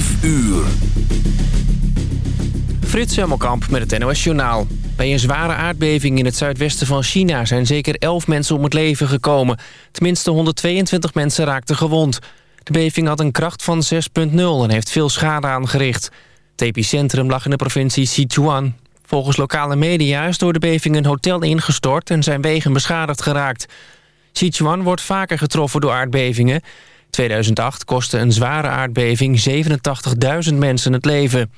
5 uur. Frits Hemmelkamp met het NOS Journaal. Bij een zware aardbeving in het zuidwesten van China... zijn zeker 11 mensen om het leven gekomen. Tenminste 122 mensen raakten gewond. De beving had een kracht van 6,0 en heeft veel schade aangericht. Het epicentrum lag in de provincie Sichuan. Volgens lokale media is door de beving een hotel ingestort... en zijn wegen beschadigd geraakt. Sichuan wordt vaker getroffen door aardbevingen. 2008 kostte een zware aardbeving 87.000 mensen het leven.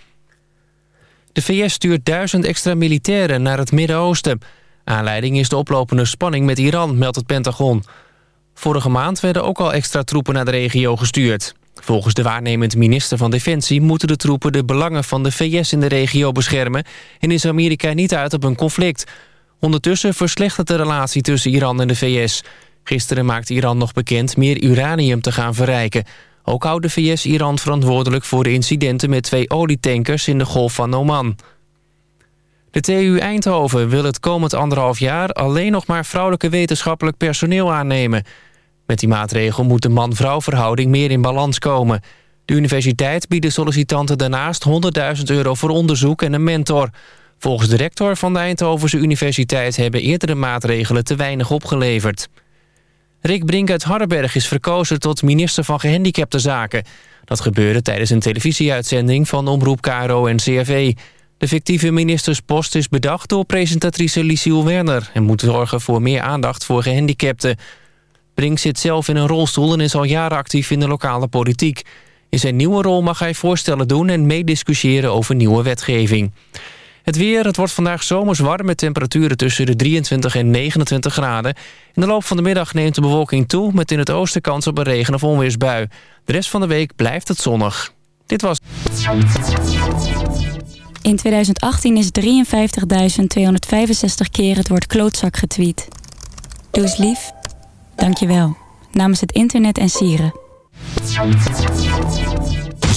De VS stuurt duizend extra militairen naar het Midden-Oosten. Aanleiding is de oplopende spanning met Iran, meldt het Pentagon. Vorige maand werden ook al extra troepen naar de regio gestuurd. Volgens de waarnemend minister van Defensie moeten de troepen de belangen van de VS in de regio beschermen en is Amerika niet uit op een conflict. Ondertussen verslechtert de relatie tussen Iran en de VS. Gisteren maakte Iran nog bekend meer uranium te gaan verrijken. Ook houdt de VS Iran verantwoordelijk voor de incidenten met twee olietankers in de Golf van Oman. De TU Eindhoven wil het komend anderhalf jaar alleen nog maar vrouwelijke wetenschappelijk personeel aannemen. Met die maatregel moet de man-vrouw verhouding meer in balans komen. De universiteit biedt de sollicitanten daarnaast 100.000 euro voor onderzoek en een mentor. Volgens de rector van de Eindhovense Universiteit hebben eerdere maatregelen te weinig opgeleverd. Rick Brink uit Hardenberg is verkozen tot minister van Gehandicaptenzaken. Dat gebeurde tijdens een televisieuitzending van Omroep KRO en CRV. De fictieve ministerspost is bedacht door presentatrice Liesiel Werner... en moet zorgen voor meer aandacht voor gehandicapten. Brink zit zelf in een rolstoel en is al jaren actief in de lokale politiek. In zijn nieuwe rol mag hij voorstellen doen en meediscussiëren over nieuwe wetgeving. Het weer, het wordt vandaag zomers warm met temperaturen tussen de 23 en 29 graden. In de loop van de middag neemt de bewolking toe... met in het oosten kans op een regen- of onweersbui. De rest van de week blijft het zonnig. Dit was... In 2018 is 53.265 keer het woord klootzak getweet. Doe eens lief. Dank je wel. Namens het internet en sieren.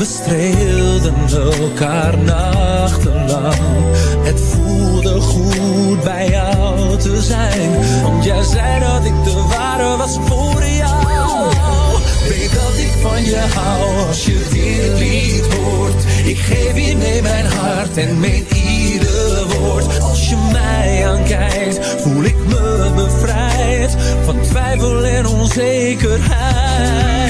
We streelden elkaar nachtenlang. Het voelde goed bij jou te zijn. Want jij zei dat ik de ware was voor jou. Weet dat ik van je hou als je dit lied hoort. Ik geef je mee mijn hart en meen ieder woord. Als je mij aankijkt voel ik me bevrijd Van twijfel en onzekerheid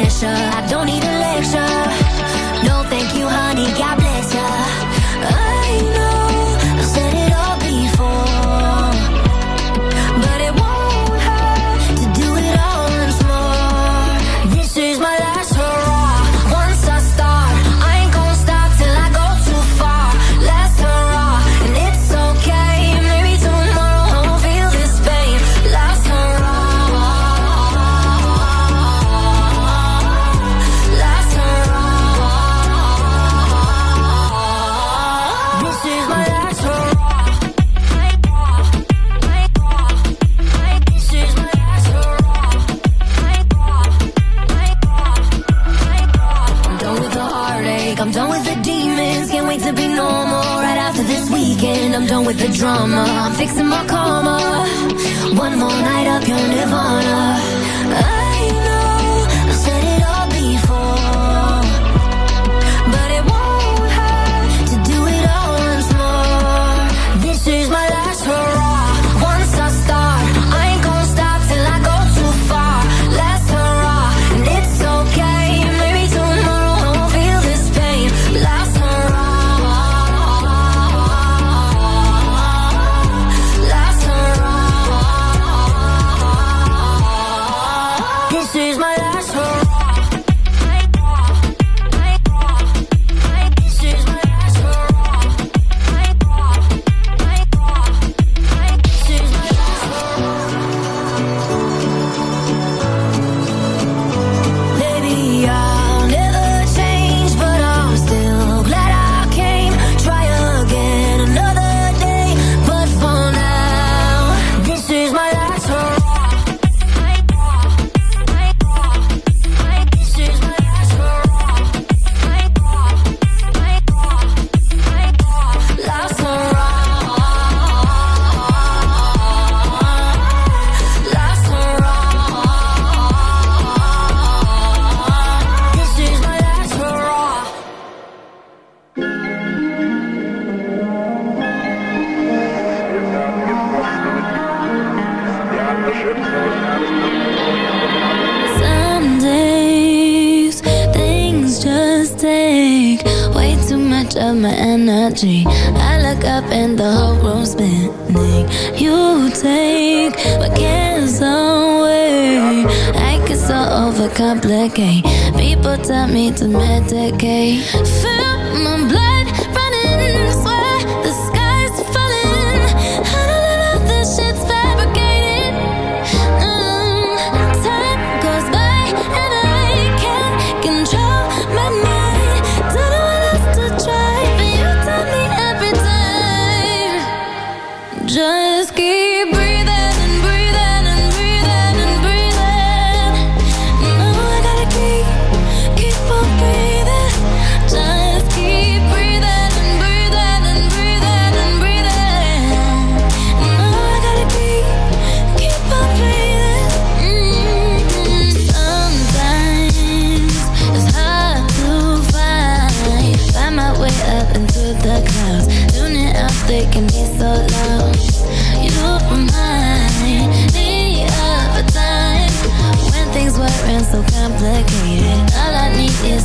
pressure. I don't need a lecture. No, thank you, honey. God drama. I'm fixing my karma. One more night up your nirvana.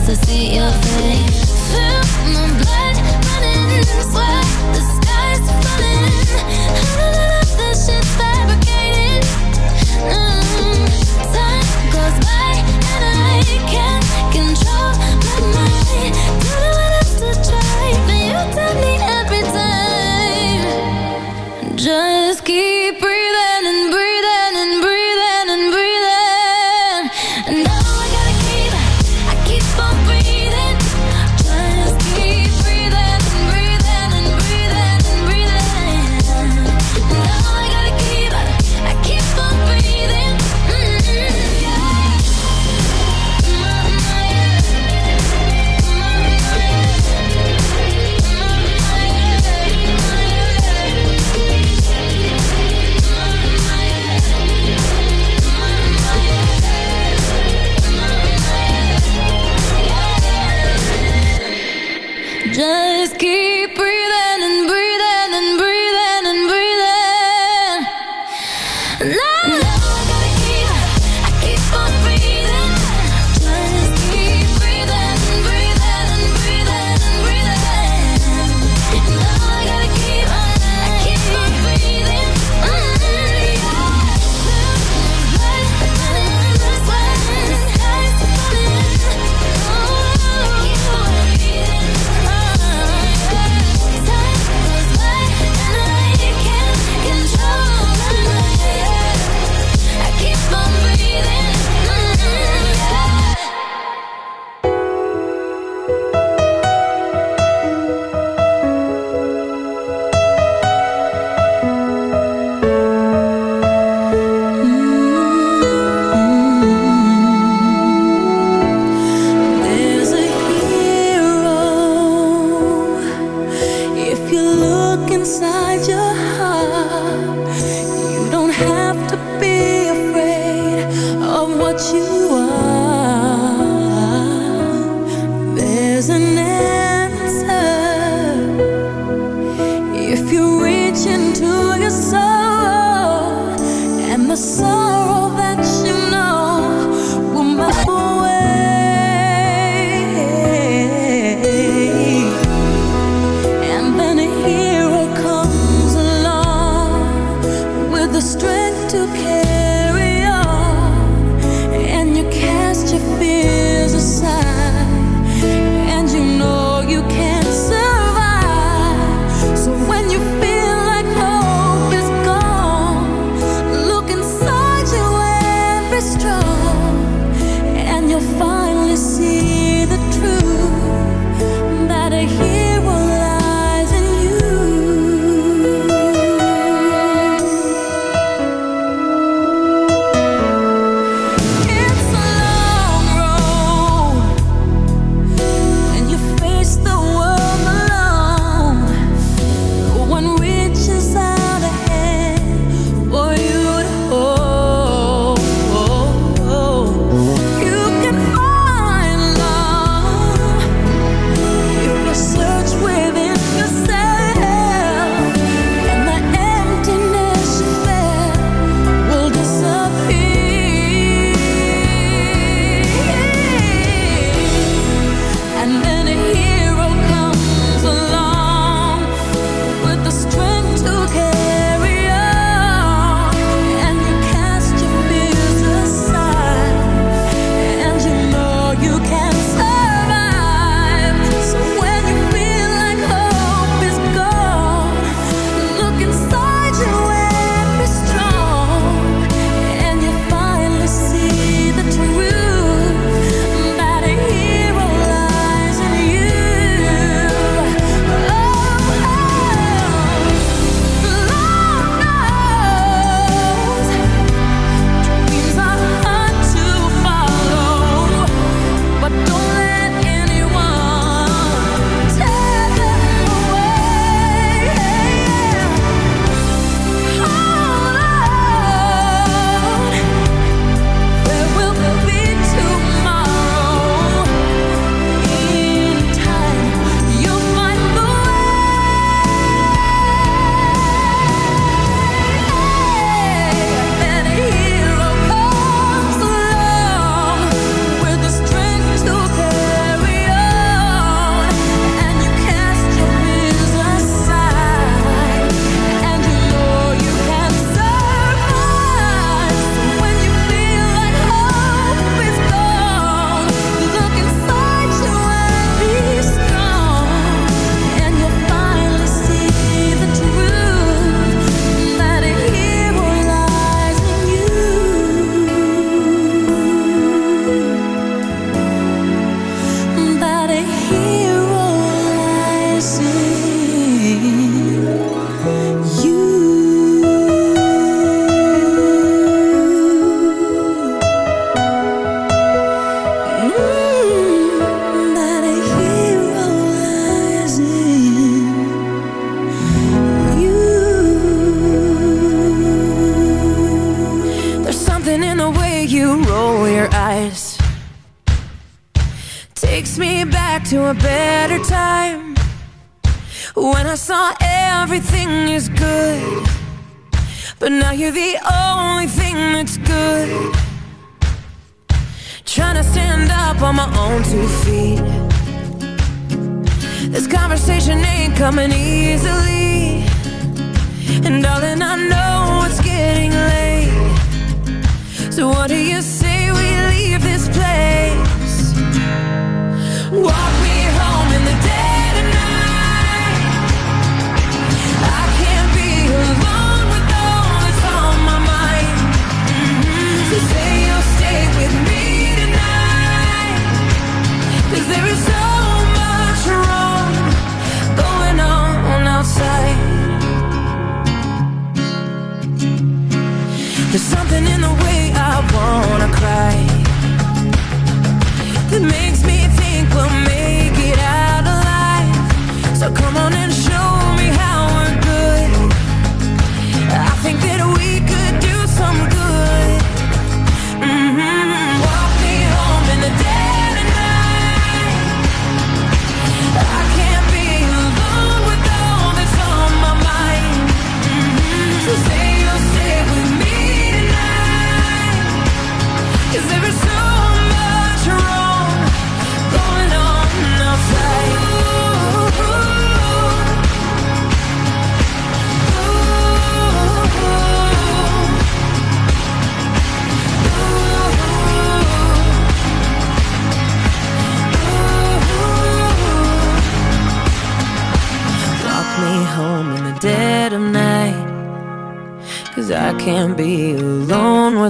to see your face.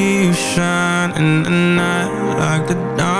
you shine in the night like the dawn.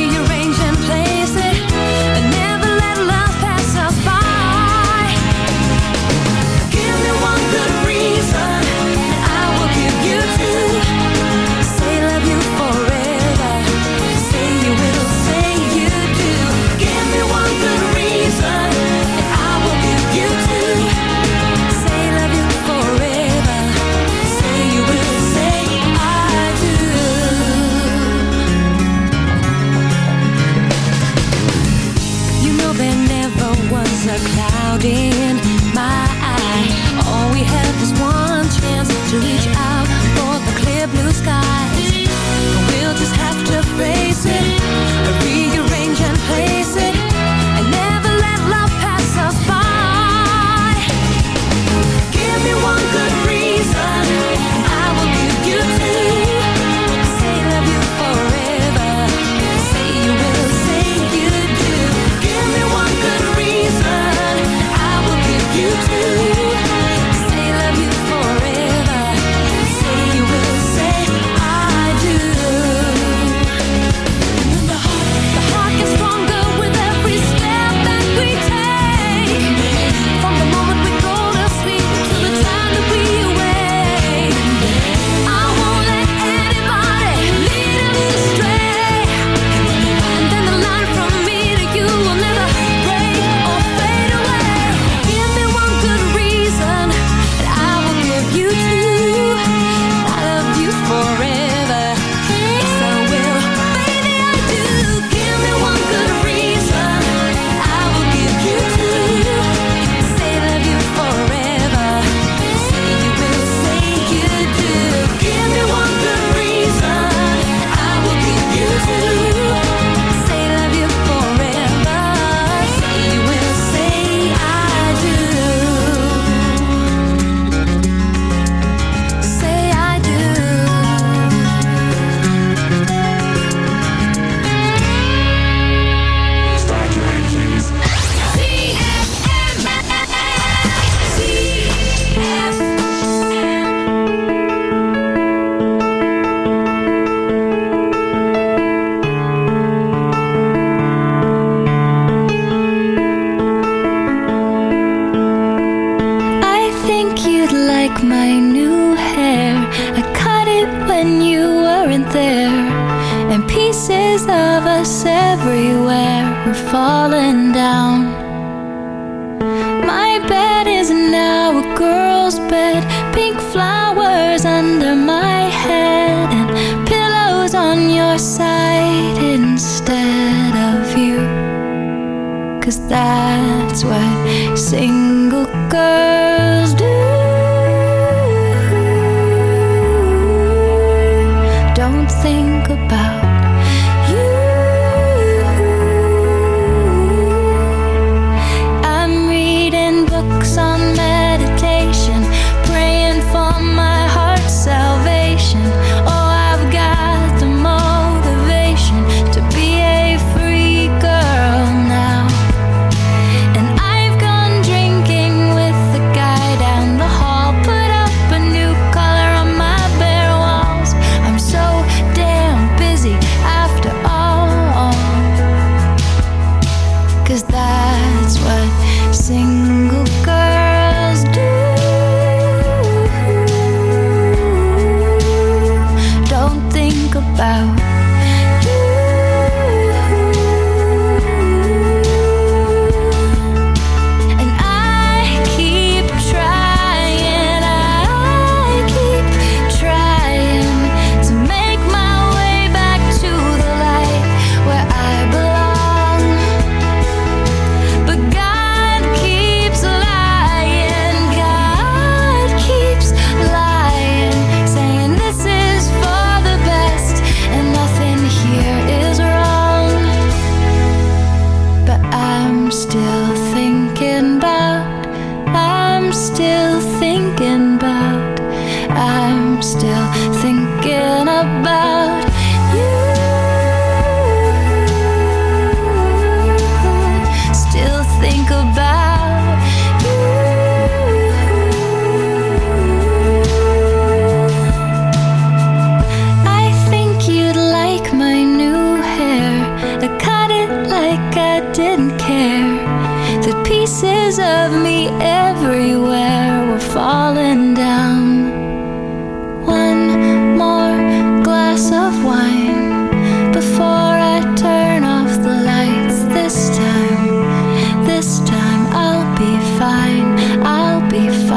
be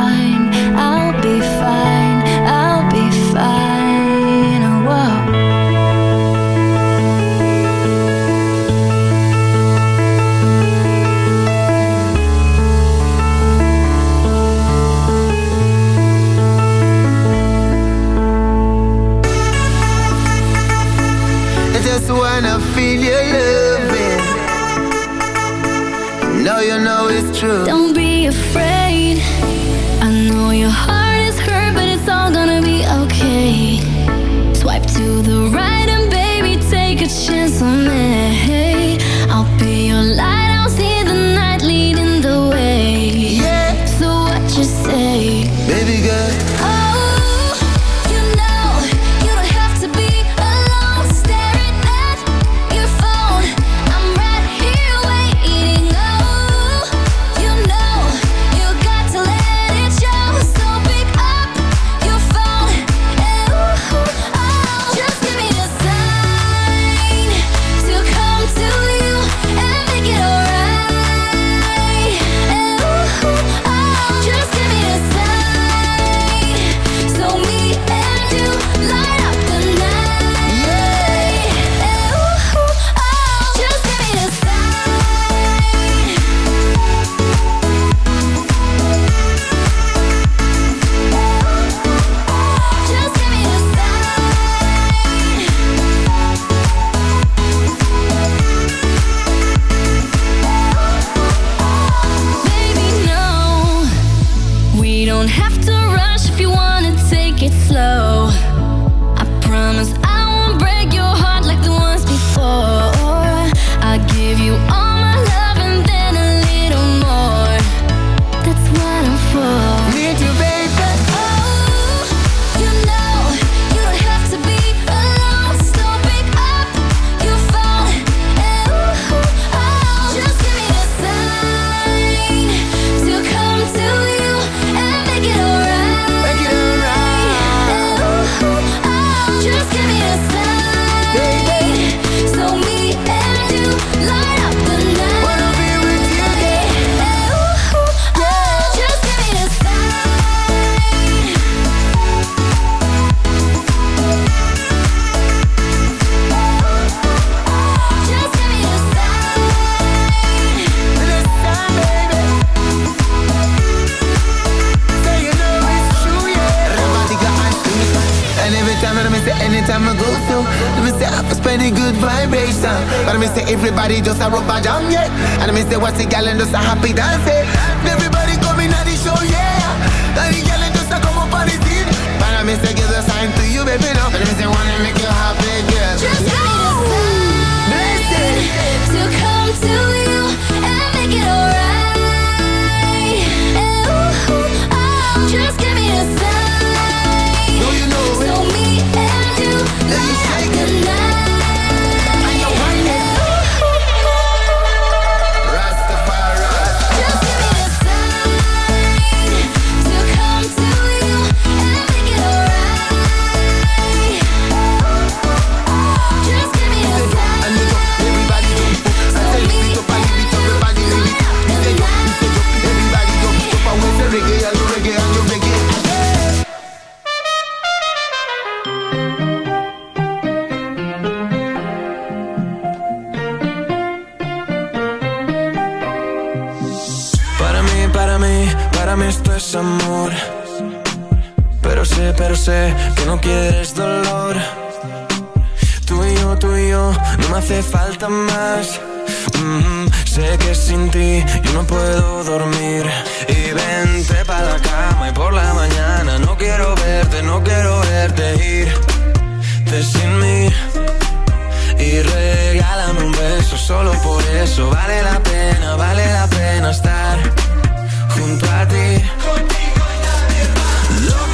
quieres dolor. Tú y yo, tú y yo, no me hace falta más. Mm-hmm, sé que sin ti yo no puedo dormir. Y vente pa' la cama y por la mañana no quiero verte, no quiero verte irte sin mí. Y regálame un beso, solo por eso vale la pena, vale la pena estar junto a ti. Contigo y nadie más.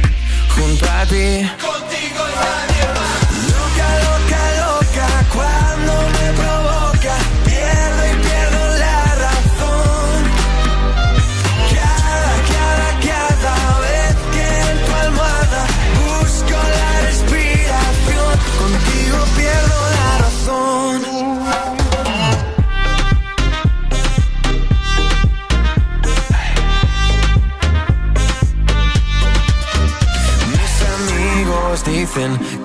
junto a ti. Contigo nadie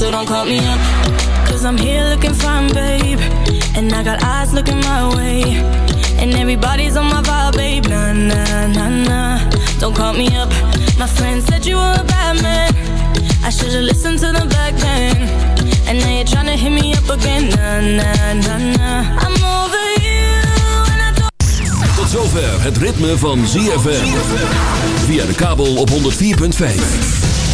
So don't call me up, cause I'm here looking fine, babe. And I got eyes looking my way. And everybody's on my vibe, babe. Nah, nah, nah, nah. Don't call me up. My friend said you were a bad man. I should've listened to the back then. And now you're tryna hit me up again. Nah, nah, nah, nah. I'm over you. And I don't Tot zover het ritme van ZFM. Via de kabel op 104.5.